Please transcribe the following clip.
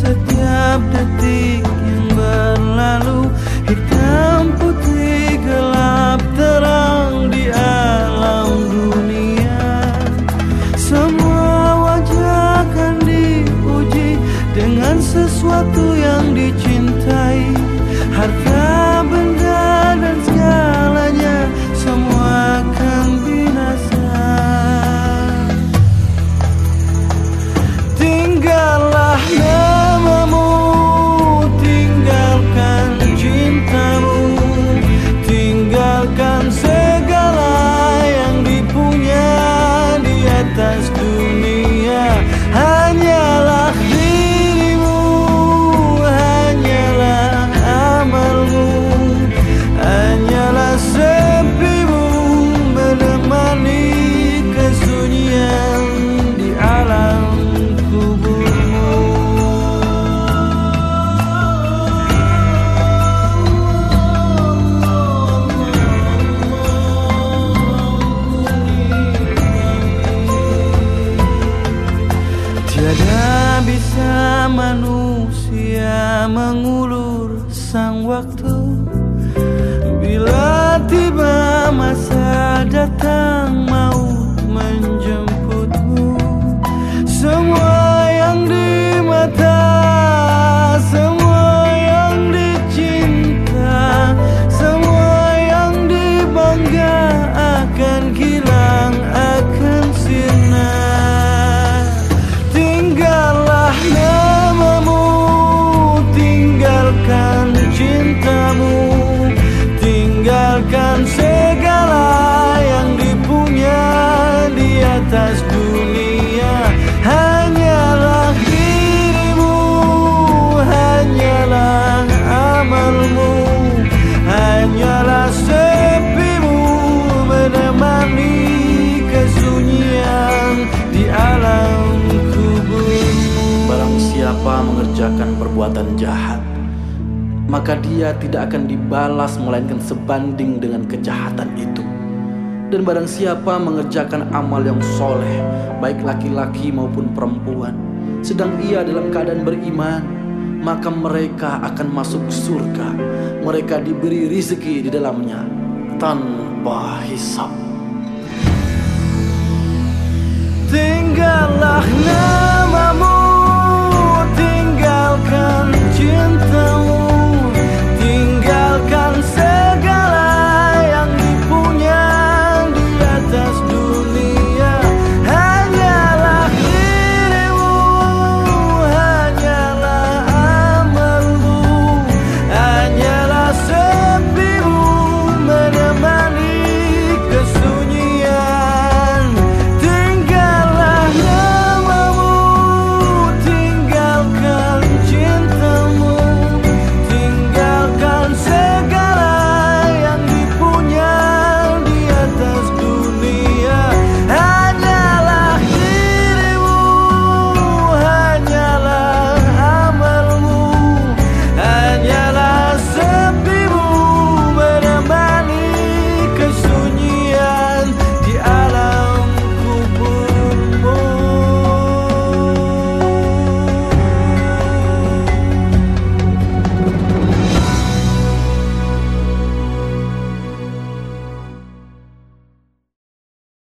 setiap detik yang berlalu hitam waktu. Bila tiba masa datang siapa mengerjakan perbuatan jahat, maka dia tidak akan dibalas melainkan sebanding dengan kejahatan itu. Dan barang siapa mengerjakan amal yang soleh, baik laki-laki maupun perempuan, sedang ia dalam keadaan beriman, maka mereka akan masuk surga. Mereka diberi rezeki di dalamnya tanpa hisap. Tinggallah